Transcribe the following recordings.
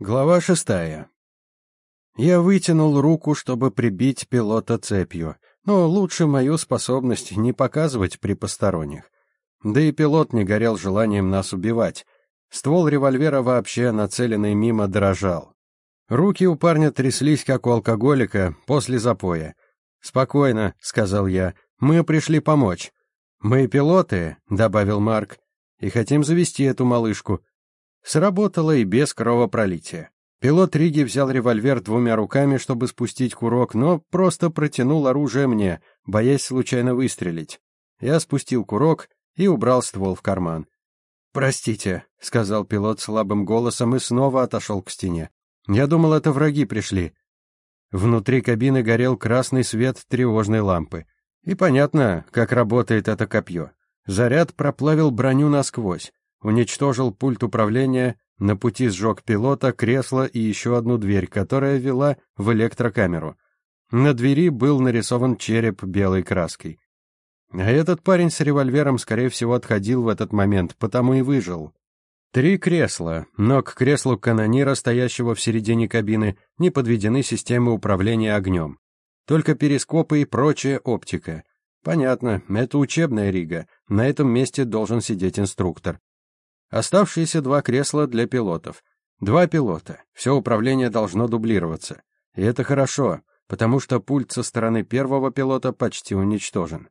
Глава шестая. Я вытянул руку, чтобы прибить пилота цепью, но лучше мою способность не показывать при посторонних. Да и пилот не горел желанием нас убивать. Ствол револьвера вообще нацеленный мимо дрожал. Руки у парня тряслись, как у алкоголика после запоя. «Спокойно», — сказал я, — «мы пришли помочь». «Мы пилоты», — добавил Марк, — «и хотим завести эту малышку. Сработало и без кровопролития. Пилот Риги взял револьвер двумя руками, чтобы спустить курок, но просто протянул оружие мне, боясь случайно выстрелить. Я спустил курок и убрал ствол в карман. «Простите», — сказал пилот слабым голосом и снова отошел к стене. «Я думал, это враги пришли». Внутри кабины горел красный свет тревожной лампы. И понятно, как работает это копье. Заряд проплавил броню насквозь уничтожил пульт управления, на пути сжег пилота, кресло и еще одну дверь, которая вела в электрокамеру. На двери был нарисован череп белой краской. А этот парень с револьвером, скорее всего, отходил в этот момент, потому и выжил. Три кресла, но к креслу канонира, стоящего в середине кабины, не подведены системы управления огнем. Только перископы и прочая оптика. Понятно, это учебная рига, на этом месте должен сидеть инструктор. Оставшиеся два кресла для пилотов. Два пилота. Все управление должно дублироваться. И это хорошо, потому что пульт со стороны первого пилота почти уничтожен.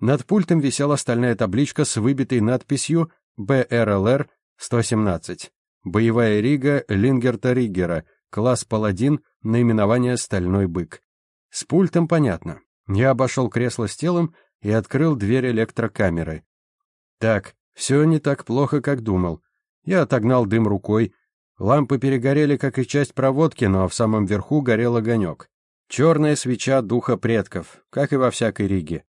Над пультом висела стальная табличка с выбитой надписью «БРЛР-117». Боевая рига Лингерта Риггера, класс «Паладин», наименование «Стальной бык». С пультом понятно. Я обошел кресло с телом и открыл дверь электрокамеры. Так, все не так плохо, как думал. Я отогнал дым рукой. Лампы перегорели, как и часть проводки, но в самом верху горел огонек. Черная свеча духа предков, как и во всякой Риге.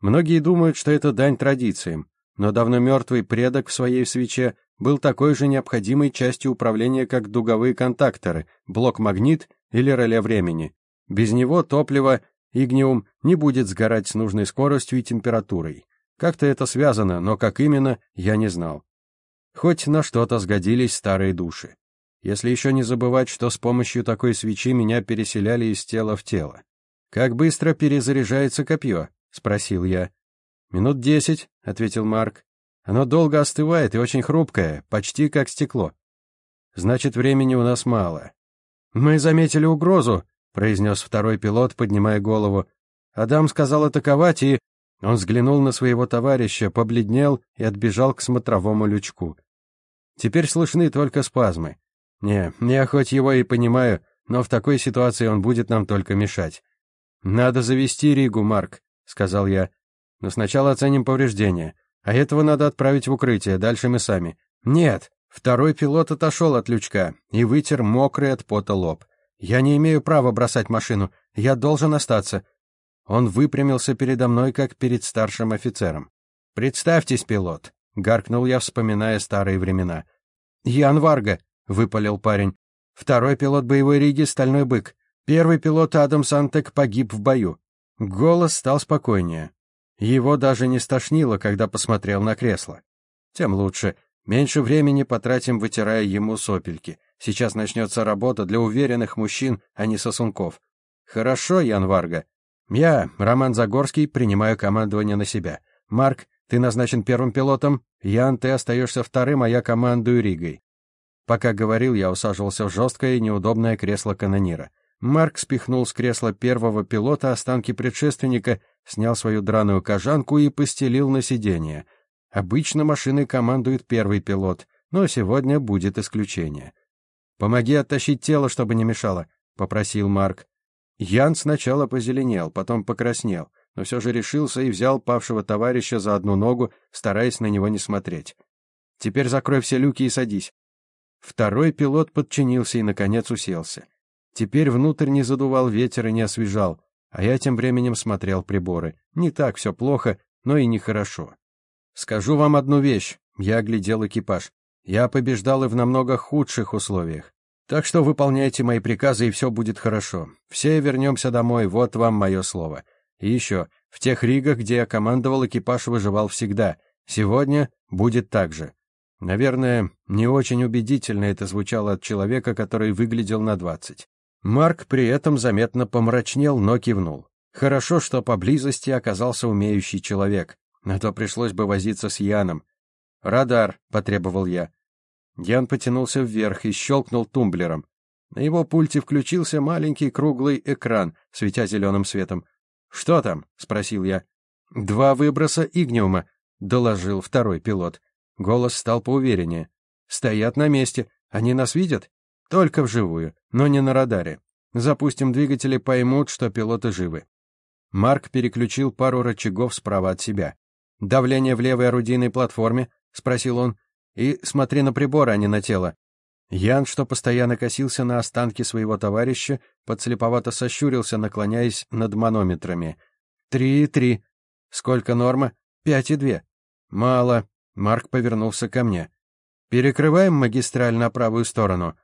Многие думают, что это дань традициям, но давно мертвый предок в своей свече был такой же необходимой частью управления, как дуговые контакторы, блок-магнит или реле времени. Без него топливо, игниум, не будет сгорать с нужной скоростью и температурой. Как-то это связано, но как именно, я не знал. Хоть на что-то сгодились старые души. Если еще не забывать, что с помощью такой свечи меня переселяли из тела в тело. «Как быстро перезаряжается копье?» — спросил я. «Минут десять», — ответил Марк. «Оно долго остывает и очень хрупкое, почти как стекло. Значит, времени у нас мало». «Мы заметили угрозу», — произнес второй пилот, поднимая голову. Адам сказал атаковать, и он взглянул на своего товарища, побледнел и отбежал к смотровому лючку. Теперь слышны только спазмы. Не, я хоть его и понимаю, но в такой ситуации он будет нам только мешать. «Надо завести Ригу, Марк», — сказал я. «Но сначала оценим повреждения. А этого надо отправить в укрытие, дальше мы сами». «Нет». Второй пилот отошел от лючка и вытер мокрый от пота лоб. «Я не имею права бросать машину. Я должен остаться. Он выпрямился передо мной, как перед старшим офицером. «Представьтесь, пилот», — гаркнул я, вспоминая старые времена. «Ян Варга», — выпалил парень. «Второй пилот боевой Риги — Стальной Бык. Первый пилот Адам Сантек погиб в бою». Голос стал спокойнее. Его даже не стошнило, когда посмотрел на кресло. Тем лучше. Меньше времени потратим, вытирая ему сопельки. Сейчас начнется работа для уверенных мужчин, а не сосунков. Хорошо, Ян Варга, «Я, Роман Загорский, принимаю командование на себя. Марк, ты назначен первым пилотом. Ян, ты остаешься вторым, а я командую Ригой». Пока говорил, я усаживался в жесткое и неудобное кресло канонира. Марк спихнул с кресла первого пилота останки предшественника, снял свою драную кожанку и постелил на сиденье. Обычно машиной командует первый пилот, но сегодня будет исключение. «Помоги оттащить тело, чтобы не мешало», — попросил Марк. Ян сначала позеленел, потом покраснел, но все же решился и взял павшего товарища за одну ногу, стараясь на него не смотреть. «Теперь закрой все люки и садись». Второй пилот подчинился и, наконец, уселся. Теперь внутрь не задувал ветер и не освежал, а я тем временем смотрел приборы. Не так все плохо, но и нехорошо. «Скажу вам одну вещь», — я оглядел экипаж. «Я побеждал и в намного худших условиях. Так что выполняйте мои приказы, и все будет хорошо. Все вернемся домой, вот вам мое слово. И еще, в тех ригах, где я командовал, экипаж выживал всегда. Сегодня будет так же. Наверное, не очень убедительно это звучало от человека, который выглядел на двадцать. Марк при этом заметно помрачнел, но кивнул. Хорошо, что поблизости оказался умеющий человек, а то пришлось бы возиться с Яном. «Радар», — потребовал я. Ян потянулся вверх и щелкнул тумблером. На его пульте включился маленький круглый экран, светя зеленым светом. «Что там?» — спросил я. «Два выброса игниума», — доложил второй пилот. Голос стал поувереннее. «Стоят на месте. Они нас видят?» «Только вживую, но не на радаре. Запустим двигатели, поймут, что пилоты живы». Марк переключил пару рычагов справа от себя. «Давление в левой орудийной платформе?» — спросил он. «И смотри на приборы, а не на тело». Ян, что постоянно косился на останки своего товарища, подслеповато сощурился, наклоняясь над манометрами. «Три и три. Сколько норма? Пять и две. Мало. Марк повернулся ко мне. «Перекрываем магистраль на правую сторону?»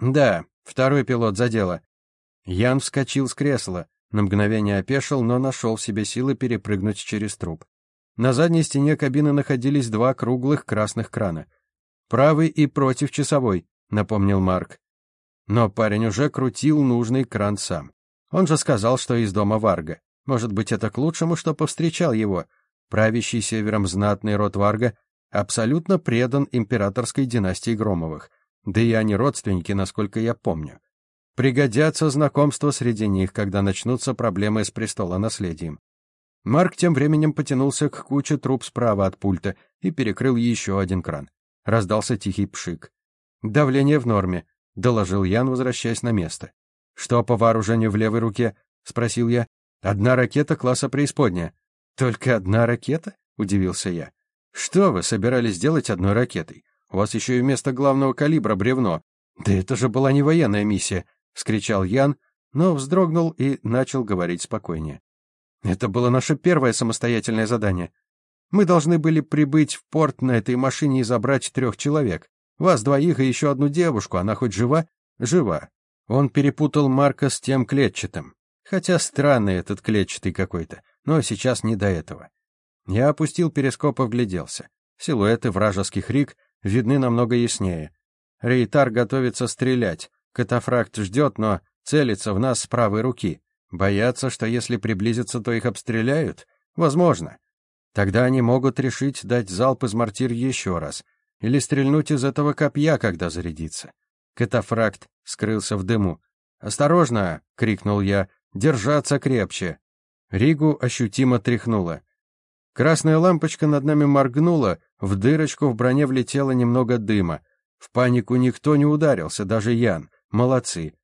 «Да», — второй пилот за дело. Ян вскочил с кресла, на мгновение опешил, но нашел в себе силы перепрыгнуть через труп. На задней стене кабины находились два круглых красных крана. «Правый и против часовой», — напомнил Марк. Но парень уже крутил нужный кран сам. Он же сказал, что из дома Варга. Может быть, это к лучшему, что повстречал его. Правящий севером знатный род Варга абсолютно предан императорской династии Громовых, да и они родственники, насколько я помню. Пригодятся знакомства среди них, когда начнутся проблемы с престолонаследием. Марк тем временем потянулся к куче труб справа от пульта и перекрыл еще один кран. Раздался тихий пшик. «Давление в норме», — доложил Ян, возвращаясь на место. «Что по вооружению в левой руке?» — спросил я. «Одна ракета класса преисподняя». «Только одна ракета?» — удивился я. «Что вы собирались делать одной ракетой? У вас еще и вместо главного калибра бревно. Да это же была не военная миссия!» — вскричал Ян, но вздрогнул и начал говорить спокойнее. «Это было наше первое самостоятельное задание. Мы должны были прибыть в порт на этой машине и забрать трех человек. Вас двоих и еще одну девушку. Она хоть жива? Жива. Он перепутал Марка с тем клетчатым. Хотя странный этот клетчатый какой-то, но сейчас не до этого. Я опустил перископ и вгляделся. Силуэты вражеских риг видны намного яснее. Рейтар готовится стрелять. Катафракт ждет, но целится в нас с правой руки. Боятся, что если приблизиться, то их обстреляют? Возможно. Тогда они могут решить дать залп из мортир еще раз. Или стрельнуть из этого копья, когда зарядится. Катафракт скрылся в дыму. «Осторожно!» — крикнул я. «Держаться крепче!» Ригу ощутимо тряхнуло. Красная лампочка над нами моргнула, в дырочку в броне влетело немного дыма. В панику никто не ударился, даже Ян. Молодцы.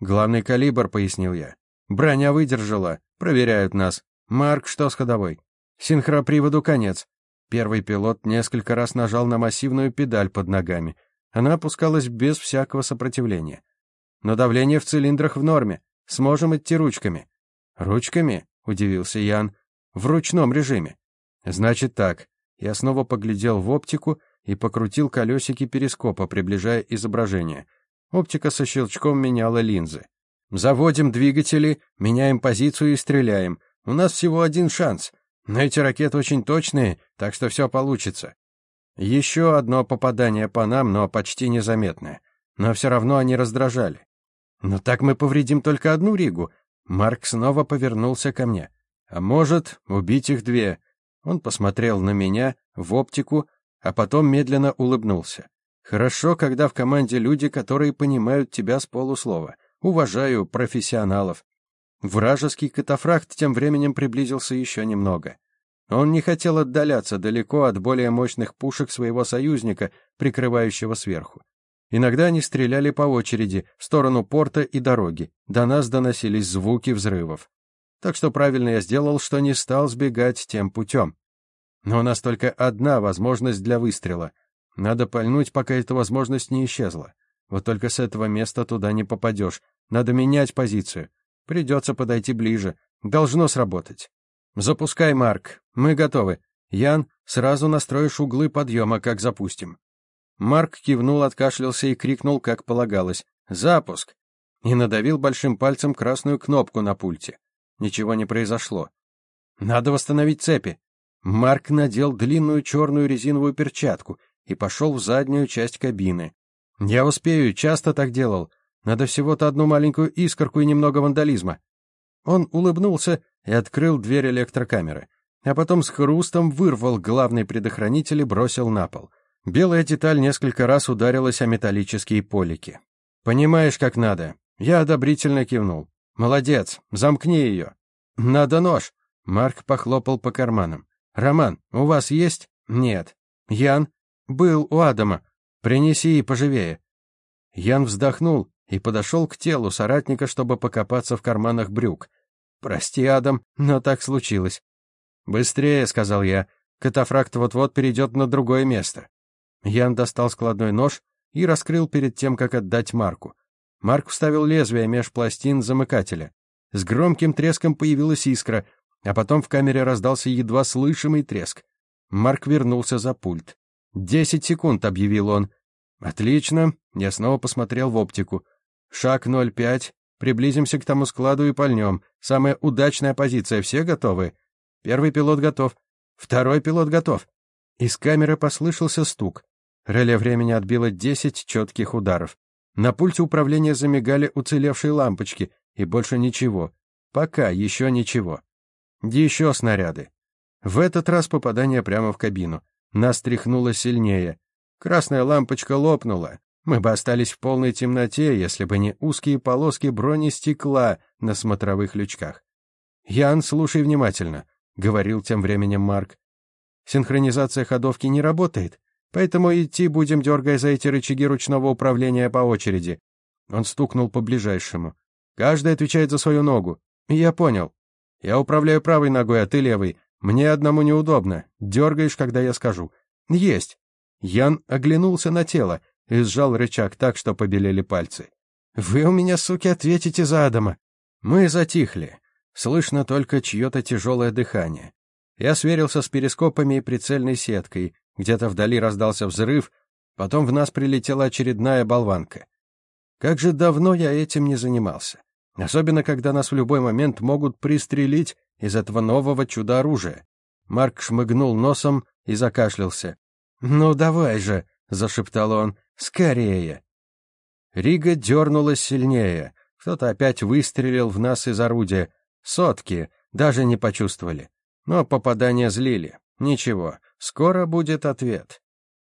Главный калибр, пояснил я. Броня выдержала. Проверяют нас. Марк, что с ходовой? Синхроприводу конец. Первый пилот несколько раз нажал на массивную педаль под ногами. Она опускалась без всякого сопротивления. Но давление в цилиндрах в норме. Сможем идти ручками. Ручками? Удивился Ян. В ручном режиме. Значит так. Я снова поглядел в оптику и покрутил колесики перископа, приближая изображение. Оптика со щелчком меняла линзы. Заводим двигатели, меняем позицию и стреляем. У нас всего один шанс. Но эти ракеты очень точные, так что все получится. Еще одно попадание по нам, но почти незаметное. Но все равно они раздражали. Но так мы повредим только одну Ригу. Марк снова повернулся ко мне. А может, убить их две. Он посмотрел на меня, в оптику, а потом медленно улыбнулся. Хорошо, когда в команде люди, которые понимают тебя с полуслова. Уважаю профессионалов. Вражеский катафракт тем временем приблизился еще немного. Он не хотел отдаляться далеко от более мощных пушек своего союзника, прикрывающего сверху. Иногда они стреляли по очереди в сторону порта и дороги. До нас доносились звуки взрывов. Так что правильно я сделал, что не стал сбегать тем путем. Но у нас только одна возможность для выстрела. Надо пальнуть, пока эта возможность не исчезла. Вот только с этого места туда не попадешь. Надо менять позицию. Придется подойти ближе. Должно сработать. Запускай, Марк. Мы готовы. Ян, сразу настроишь углы подъема, как запустим. Марк кивнул, откашлялся и крикнул, как полагалось. «Запуск!» И надавил большим пальцем красную кнопку на пульте. Ничего не произошло. Надо восстановить цепи. Марк надел длинную черную резиновую перчатку и пошел в заднюю часть кабины. Я успею, часто так делал. Надо всего-то одну маленькую искорку и немного вандализма. Он улыбнулся и открыл дверь электрокамеры, а потом с хрустом вырвал главный предохранитель и бросил на пол. Белая деталь несколько раз ударилась о металлические полики. «Понимаешь, как надо». Я одобрительно кивнул. «Молодец, замкни ее». «Надо нож». Марк похлопал по карманам. «Роман, у вас есть?» «Нет». «Ян?» «Был у Адама. Принеси и поживее». Ян вздохнул и подошел к телу соратника, чтобы покопаться в карманах брюк. «Прости, Адам, но так случилось». «Быстрее», — сказал я. «Катафракт вот-вот перейдет на другое место». Ян достал складной нож и раскрыл перед тем, как отдать Марку. Марк вставил лезвие меж пластин замыкателя. С громким треском появилась искра, а потом в камере раздался едва слышимый треск. Марк вернулся за пульт. «Десять секунд», — объявил он. «Отлично». Я снова посмотрел в оптику. «Шаг 0,5. Приблизимся к тому складу и пальнем. Самая удачная позиция. Все готовы?» «Первый пилот готов. Второй пилот готов». Из камеры послышался стук. Реле времени отбило десять четких ударов. На пульте управления замигали уцелевшие лампочки, и больше ничего. Пока еще ничего. Еще снаряды. В этот раз попадание прямо в кабину. Нас тряхнуло сильнее. Красная лампочка лопнула. Мы бы остались в полной темноте, если бы не узкие полоски бронестекла на смотровых лючках. «Ян, слушай внимательно», — говорил тем временем Марк. «Синхронизация ходовки не работает. Поэтому идти будем, дергая за эти рычаги ручного управления по очереди. Он стукнул по ближайшему. Каждый отвечает за свою ногу. Я понял. Я управляю правой ногой, а ты левой. Мне одному неудобно. Дергаешь, когда я скажу. Есть. Ян оглянулся на тело и сжал рычаг так, что побелели пальцы. Вы у меня, суки, ответите за Адама. Мы затихли. Слышно только чье-то тяжелое дыхание. Я сверился с перископами и прицельной сеткой, где-то вдали раздался взрыв, потом в нас прилетела очередная болванка. Как же давно я этим не занимался. Особенно, когда нас в любой момент могут пристрелить из этого нового чудо-оружия. Марк шмыгнул носом и закашлялся. «Ну давай же!» — зашептал он. «Скорее!» Рига дернулась сильнее. Кто-то опять выстрелил в нас из орудия. Сотки, даже не почувствовали. Но попадания злили. Ничего, скоро будет ответ.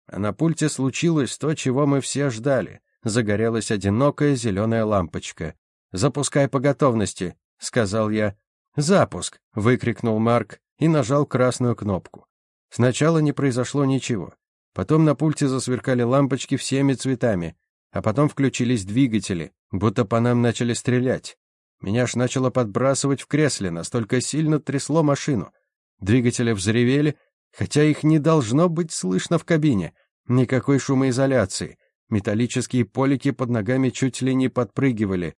А на пульте случилось то, чего мы все ждали. Загорелась одинокая зеленая лампочка. «Запускай по готовности», — сказал я. «Запуск!» — выкрикнул Марк и нажал красную кнопку. Сначала не произошло ничего. Потом на пульте засверкали лампочки всеми цветами, а потом включились двигатели, будто по нам начали стрелять. Меня аж начало подбрасывать в кресле, настолько сильно трясло машину. Двигатели взревели, хотя их не должно быть слышно в кабине. Никакой шумоизоляции. Металлические полики под ногами чуть ли не подпрыгивали.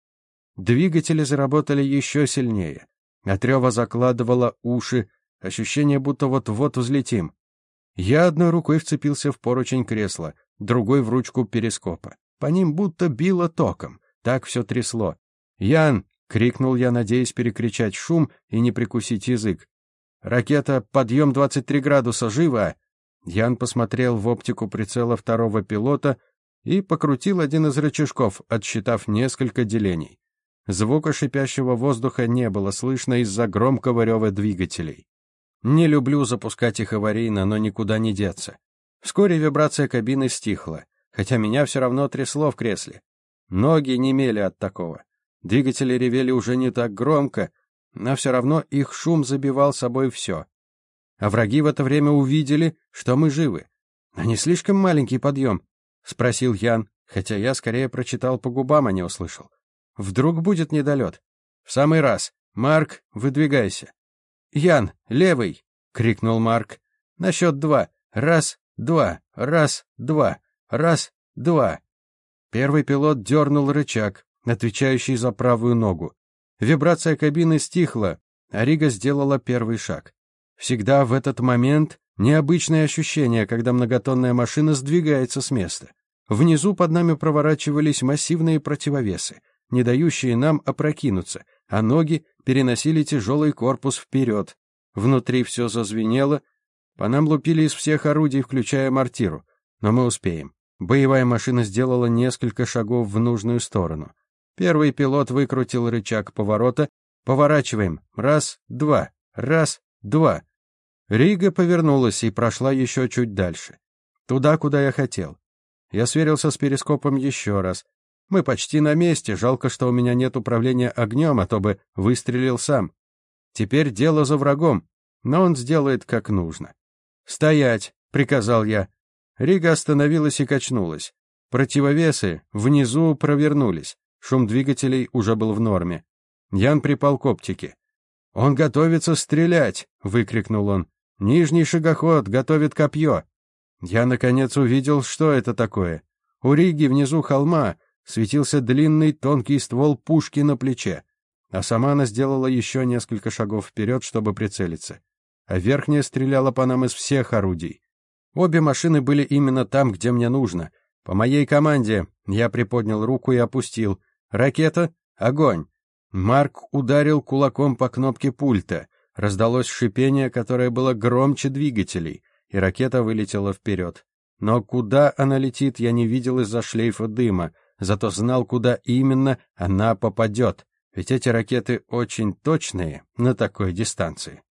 Двигатели заработали еще сильнее. От рева закладывало уши, ощущение, будто вот-вот взлетим. Я одной рукой вцепился в поручень кресла, другой в ручку перископа. По ним будто било током. Так все трясло. «Ян!» — крикнул я, надеясь перекричать шум и не прикусить язык. «Ракета, подъем 23 градуса, живо!» Ян посмотрел в оптику прицела второго пилота и покрутил один из рычажков, отсчитав несколько делений. Звука шипящего воздуха не было слышно из-за громкого рева двигателей. Не люблю запускать их аварийно, но никуда не деться. Вскоре вибрация кабины стихла, хотя меня все равно трясло в кресле. Ноги немели от такого. Двигатели ревели уже не так громко, но все равно их шум забивал собой все. А враги в это время увидели, что мы живы. «А не слишком маленький подъем?» — спросил Ян, хотя я скорее прочитал по губам, а не услышал. «Вдруг будет недолет?» «В самый раз. Марк, выдвигайся». «Ян, левый!» — крикнул Марк. «На счет два. Раз, два, раз, два, раз, два». Первый пилот дернул рычаг, отвечающий за правую ногу. Вибрация кабины стихла, а Рига сделала первый шаг. Всегда в этот момент необычное ощущение, когда многотонная машина сдвигается с места. Внизу под нами проворачивались массивные противовесы, не дающие нам опрокинуться, а ноги переносили тяжелый корпус вперед. Внутри все зазвенело, по нам лупили из всех орудий, включая мортиру. но мы успеем. Боевая машина сделала несколько шагов в нужную сторону. Первый пилот выкрутил рычаг поворота. Поворачиваем. Раз, два. Раз, два. Рига повернулась и прошла еще чуть дальше. Туда, куда я хотел. Я сверился с перископом еще раз. Мы почти на месте, жалко, что у меня нет управления огнем, а то бы выстрелил сам. Теперь дело за врагом, но он сделает как нужно. «Стоять!» — приказал я. Рига остановилась и качнулась. Противовесы внизу провернулись. Шум двигателей уже был в норме. Ян припал к оптике. «Он готовится стрелять!» — выкрикнул он. «Нижний шагоход готовит копье!» Я, наконец, увидел, что это такое. У Риги внизу холма светился длинный тонкий ствол пушки на плече, а сама она сделала еще несколько шагов вперед, чтобы прицелиться. А верхняя стреляла по нам из всех орудий. Обе машины были именно там, где мне нужно. По моей команде я приподнял руку и опустил. Ракета — огонь. Марк ударил кулаком по кнопке пульта. Раздалось шипение, которое было громче двигателей, и ракета вылетела вперед. Но куда она летит, я не видел из-за шлейфа дыма, зато знал, куда именно она попадет, ведь эти ракеты очень точные на такой дистанции.